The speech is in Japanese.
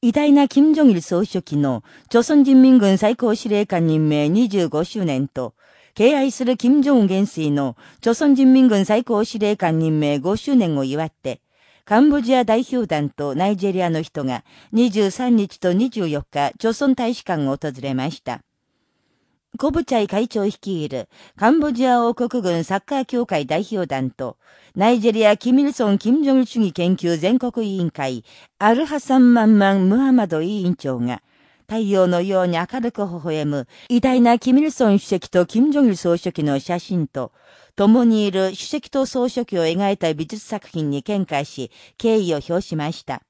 偉大な金正日総書記の、朝鮮人民軍最高司令官任命25周年と、敬愛する金正恩元帥の、朝鮮人民軍最高司令官任命5周年を祝って、カンボジア代表団とナイジェリアの人が23日と24日、朝鮮大使館を訪れました。コブチャイ会長率いるカンボジア王国軍サッカー協会代表団と、ナイジェリア・キミルソン・キム・ジョン主義研究全国委員会、アルハサン・マンマン・ムハマド委員長が、太陽のように明るく微笑む偉大なキミルソン主席とキム・ジョン総書記の写真と、共にいる主席と総書記を描いた美術作品に見解し、敬意を表しました。